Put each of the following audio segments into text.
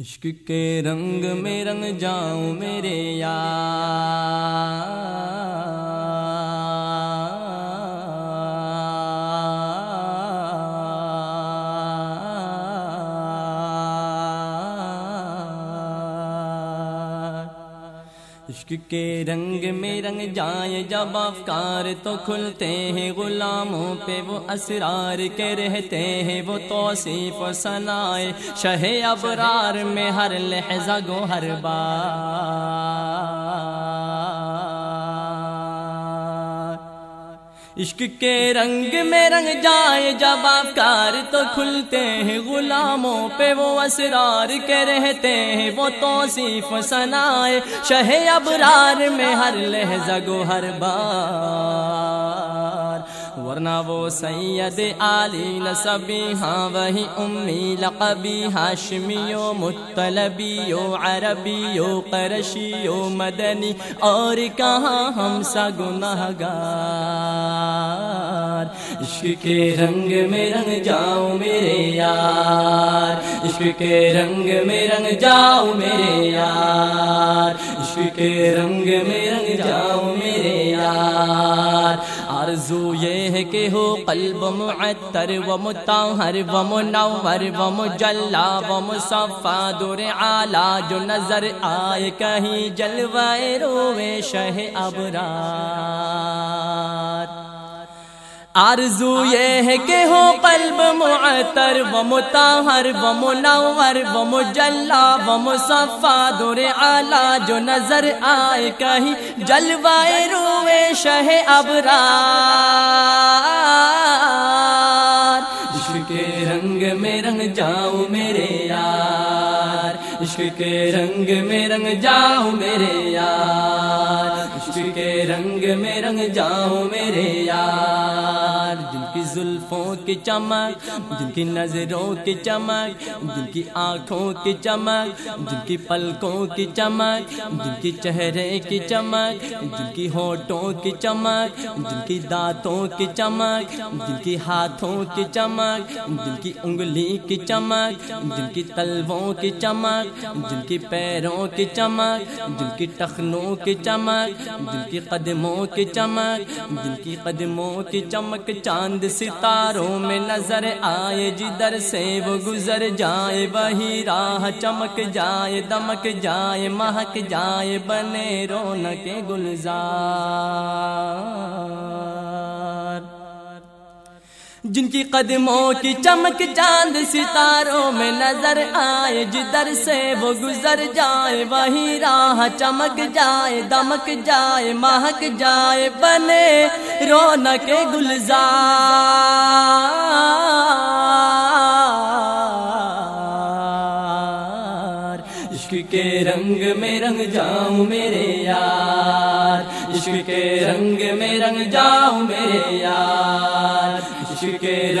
عشق کے رنگ میں رنگ جاؤں میرے یار عشق کے رنگ میں رنگ جائے جب افکار تو کھلتے ہیں، غلاموں پہ وہ اسرار کے رہتے ہیں، وہ توصیف و سنائے شہ ابرار میں ہر لہجہ گو، ہر بار عشق کے رنگ میں رنگ جائے، جب افکار تو کھلتے ہیں، غلاموں پہ وہ اسرار کے رہتے ہیں، وہ توصیف سنائے شہ ابرار میں ہر لہجہ گو، ہر بار ورنہ وہ سید علی نصبی ہاں وہی امی لقبی ہاشمیو مطلبیو عربیو قرشیو مدنی، اور کہاں ہم سا گناہ گار عشق کے رنگ میں رنگ جاؤ میرے یار، عشق کے رنگ میں رنگ جاؤ میرے یار، عشق کے رنگ میں رنگ جاؤ میرے یار۔ آرزو یہ ہے کہ ہو قلب معطر و متاہر و منور و مجلا و مصفا دور آلہ جو نظر آئے کہیں جلوائے روے شہ ابرار آرزو یہ ہے کہ ہو قلب معطر و متاہر و منور و مجلا و مصفا دور آلہ جو نظر آئے کہیں جلوائے روے شہ ابرار۔ عشق کے رنگ میں رنگ جاؤ میرے یار۔ عشق کے رنگ میں رنگ جاؤ میرے یار، عشق کے رنگ میں رنگ جاؤ میرے یار، جن زلفوں کی چمک جن کی نظروں کی چمک جن کی آنکھوں کی چمک جن کی پلکوں کی چمک جن کی چہرے کی چمک جن کی ہونٹوں کی چمک جن کی دانتوں کی چمک جن کی ہاتھوں کی چمک جن کی انگلی کی چمک جن کی تلووں کی چمک جن کی پیروں کی چمک جن کی ٹخنوں کی چمک جن کی قدموں کی چمک جن کی قدموں کی چمک چاند سے ستاروں میں نظر آئے جدھر سے وہ گزر جائے، وہی راہ چمک جائے، دمک جائے، مہک جائے، بنے رونق گلزار۔ جن کی قدموں کی چمک چاند ستاروں میں نظر آئے جدھر سے وہ گزر جائے، وہی راہ چمک جائے، دمک جائے، مہک جائے، بنے رونق گلزار۔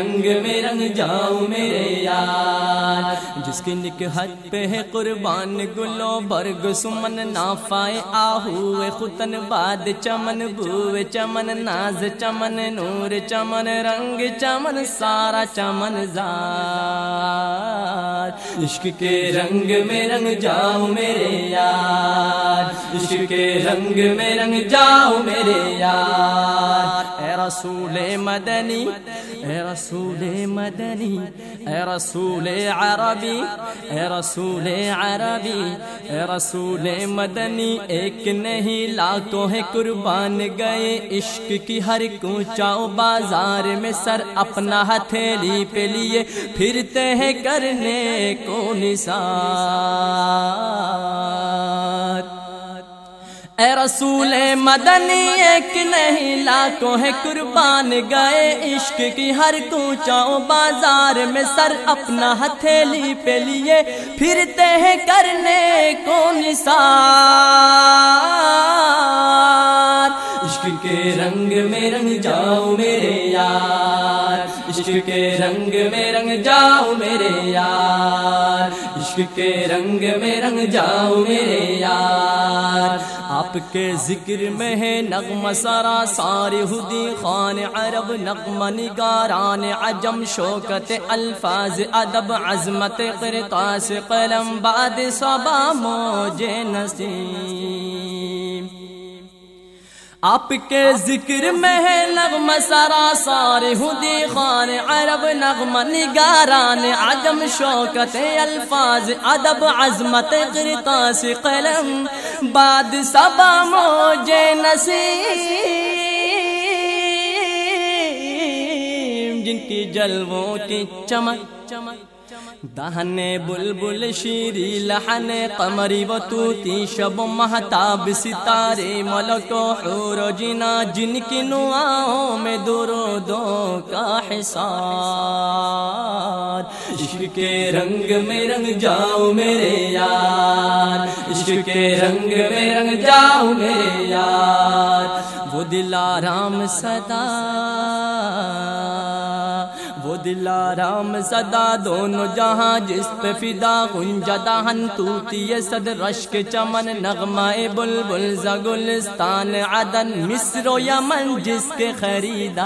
رنگ میں رنگ جاؤں میرے یار جس کی نکہت پہ ہے قربان گلو، برگ سمن نافائے، آہو ختن باد، چمن بوے چمن ناز، چمن نور، چمن رنگ، چمن سارا، چمن زار عشق کے رنگ میں رنگ جاؤ میرے یار۔ عشق کے رنگ میں رنگ جاؤ میرے یار۔ اے رسول مدنی، اے رسول مدنی، اے رسول عربی۔ اے رسول عربی، اے رسول مدنی، ایک نہیں لاکھوں ہے قربان گئے۔ عشق کی ہر کوچاؤ بازار میں سر اپنا ہتھیلی پہ لیے۔ پھرتے ہیں کرنے کو نثار۔ اے رسول مدنی، ایک نہیں، لاکھوں ہے قربان گئے۔ عشق کی ہر کوچاؤ بازار میں سر اپنا ہتھیلی پہ لیے۔ پھرتے ہیں کرنے کو نثار عشق کے رنگ میں رنگ جاؤ میرے یار۔ عشق کے رنگ میں رنگ جاؤ میرے یار۔ عشق کے رنگ میں رنگ جاؤ میرے یار۔ آپ کے ذکر میں ہے نغم سارا، سارے ہدی خان عرب نغم نگاران عجم، شوکت الفاظ، ادب، عظمت، قرطاس، قلم، باد، صبا، موج نسیم آپ کے ذکر میں ہے نغم سارا، سارے ہدی خان عرب نغم نگاران، عدم شوکت، الفاظ، ادب، عظمت، قرطاس، قلم بعد سبا موج نسیم جن کی جلووں کی چمک چمک دہن بل بل شیری لہن قمری و توتی شب محتاب ستارے، ملک و حور و جنا، جن کی نعاؤں میں درودوں کا حسار عشق کے رنگ میں رنگ جاؤ میرے یار۔ عشق کے رنگ میں رنگ جاؤ میرے یار۔ وہ دلارام صدا وہ دلارام صدا دونوں جہاں جس پہ فدا گنجدا ہن توتی صد رشک چمن نغمہ بل بل زگلستان عدن مصر و یمن جس کے خریدار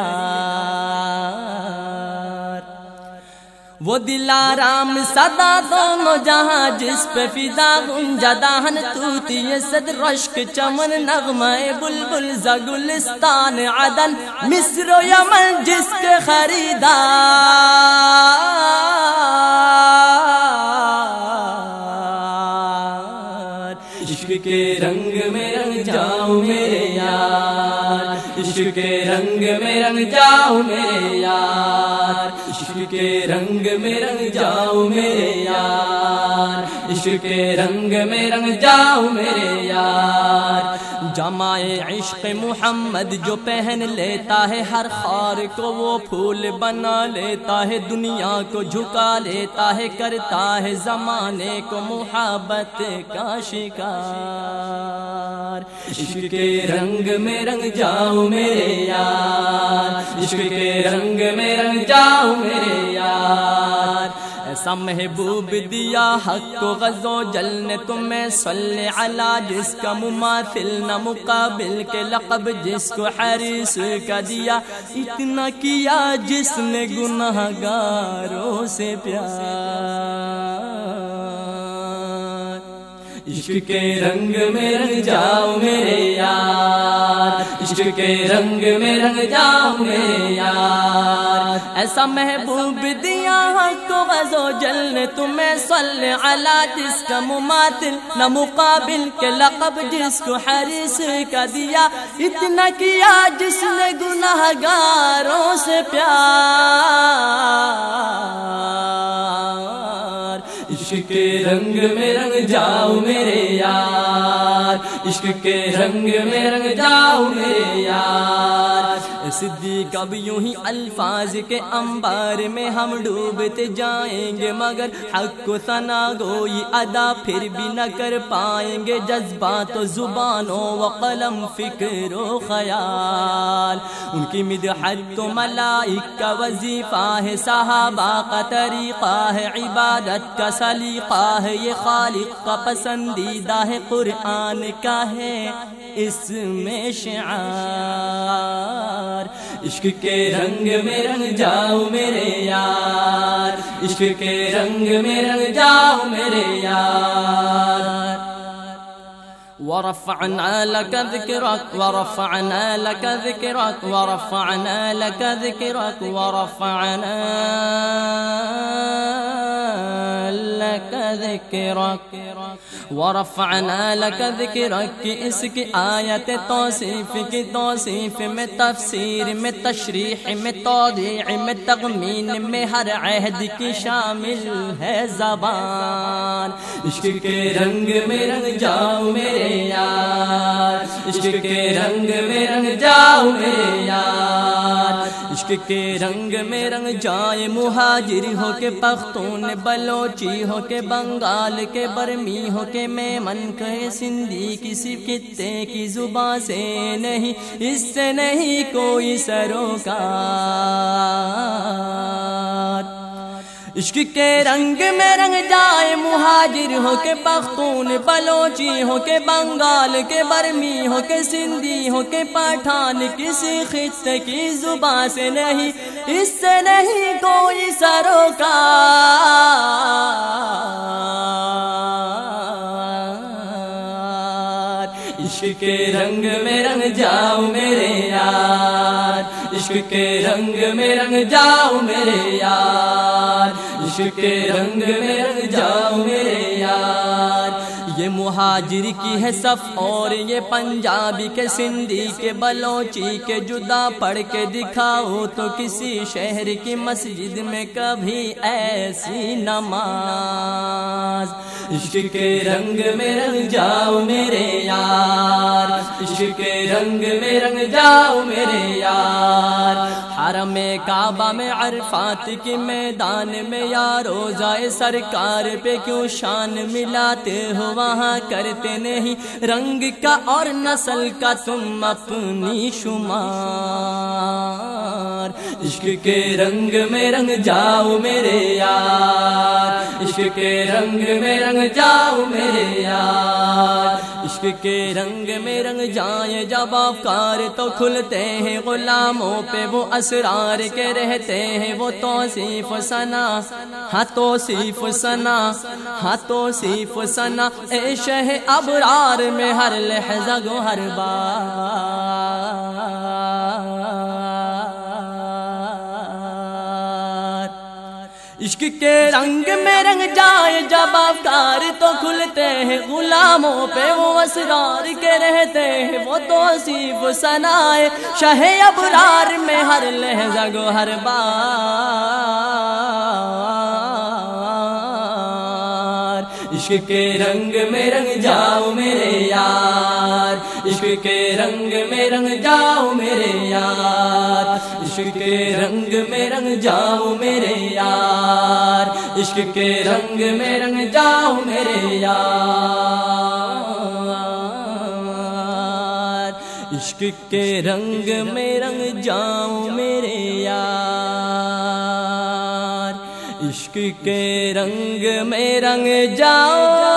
وہ دلارام صدا دونوں جہاں، جس پہ فدا گنجدا ہن توتی صد رشک چمن، نغمہ بل بل زگلستان عدن، مصر و یمن جس کے خریدار۔ عشق کے رنگ میں رنگ جاؤ میرے یار، عشق کے رنگ میں رنگ جاؤ میرے یار۔ کے رنگ میں رنگ جاؤ میرے یار، عشق کے رنگ میں رنگ جاؤ میرے یار۔ جمائے عشق محمد جو پہن لیتا ہے ہر خار کو، وہ پھول بنا لیتا ہے، دنیا کو جھکا لیتا ہے، کرتا ہے زمانے کو محبت کا شکار۔ عشق کے رنگ میں رنگ جاؤ میرے یار، عشق کے رنگ میں رنگ جاؤ میرے یار، ایسا محبوب دیا حق کو غزو جل نے تمہیں صلی علی جس کا مماثل نہ مقابل کے لقب، جس کو حریص کا دیا اتنا کیا، جس نے گناہ گاروں سے پیار۔ عشق کے رنگ میں رنگ جاؤ میرے یار، عشق کے رنگ میں رنگ جاؤ میرے یار۔ ایسا محبوب دیا کو غزو جل نے تمہیں صلی علی جس کا مماثل نہ مقابل کے لقب جس کو حریص کا دیا، اتنا کیا جس نے گناہ گاروں سے پیار۔ عشق کے رنگ میں رنگ جاؤ میرے یار عشق کے رنگ میں رنگ جاؤ میرے یار۔ صدیق، اب یوں ہی الفاظ کے انبار میں ہم ڈوبتے جائیں گے، مگر حق و ثنا گوئی ادا پھر بھی نہ کر پائیں گے۔ جذبات و زبانوں و قلم، فکر و خیال۔ ان کی مدحت تو ملائک کا وظیفہ ہے، صحابہ کا طریقہ ہے، عبادت کا سلیقہ ہے۔ یہ خالق کا پسندیدہ ہے، قرآن کا ہے۔ اسم شعار. عشق کے رنگ میں رنگ جاؤ میرے یار. عشق کے رنگ میں رنگ جاؤ میرے یار. ورفعنا لك ذكرك ورفعنا لك ذكرك ورفعنا لك ذكرك ورفعنا ورفعنا لك ذكرك ورفعنا لك ذكرك اس کی آیت توصیف کی توصیف میں تفسیر میں تشریح میں توضیح میں تغمین میں ہر عہد کی شامل ہے زبان۔ عشق کے رنگ میں رنگ جاؤ میرے یار۔ عشق کے رنگ میں رنگ جاؤ میرے یار۔ عشق کے رنگ میں رنگ جائے، مہاجر ہو کے پختون، بلوچی ہو کے بنگال، کے برمی ہو کے میں من کے سندھی کسی خطے کی زباں سے نہیں، اس سے نہیں کوئی سروکار۔ عشق کے رنگ میں رنگ جائے، مہاجر ہو کے پختون، بلوچی ہو کے بنگال، کے برمی ہو کے سندھی، ہو کے پٹھان، کسی خطے کی زبان سے نہیں، اس سے نہیں کوئی سروکار۔ عشق کے رنگ میں رنگ جاؤ میرے یار، عشق کے رنگ میں رنگ جاؤ میرے یار۔ عشق کے رنگ میں رنگ جاؤں میرے یہ مہاجر کی ہے صف اور یہ پنجابی کے سندھی کے بلوچی کے جدا پڑھ کے دکھاؤ تو کسی شہر کی مسجد میں کبھی ایسی نماز۔ عشق کے رنگ میں رنگ جاؤ میرے یار۔ عشق کے رنگ میں رنگ جاؤ میرے یار۔ حرم کعبہ میں عرفات کی میدان میں یارو جائے سرکار پہ کیوں شان ملاتے ہو وہاں کرتے نہیں۔ رنگ کا اور نسل کا تم اپنی شمار۔ عشق کے رنگ میں رنگ جاؤ میرے یار۔ عشق کے رنگ میں رنگ جاؤ میرے یار۔ عشق کے رنگ میں رنگ جائیں، جب افکار تو کھلتے ہیں، غلاموں پہ وہ اسرار کے رہتے ہیں۔ وہ توصیف سنا ہاں توصیف سنا ہاں توصیف سنا اے شہ ابرار میں ہر لہجہ گو، ہر بار عشق کے رنگ میں رنگ جائے، جب افکار تو کھلتے ہیں، غلاموں پہ وہ اسرار کے رہتے ہیں، وہ توصیف سنائے شہ ابرار میں ہر لہجہ گو، ہر بار۔ عشق کے رنگ میں رنگ جاؤ میرے یار، عشق کے رنگ میں رنگ جاؤ میرے یار۔ عشق کے رنگ میں رنگ جاؤ میرے یار، عشق کے رنگ میں رنگ جاؤ میرے یار۔ عشق کے رنگ میں رنگ جاؤ میرے یار، عشق کے رنگ میں رنگ جاؤ۔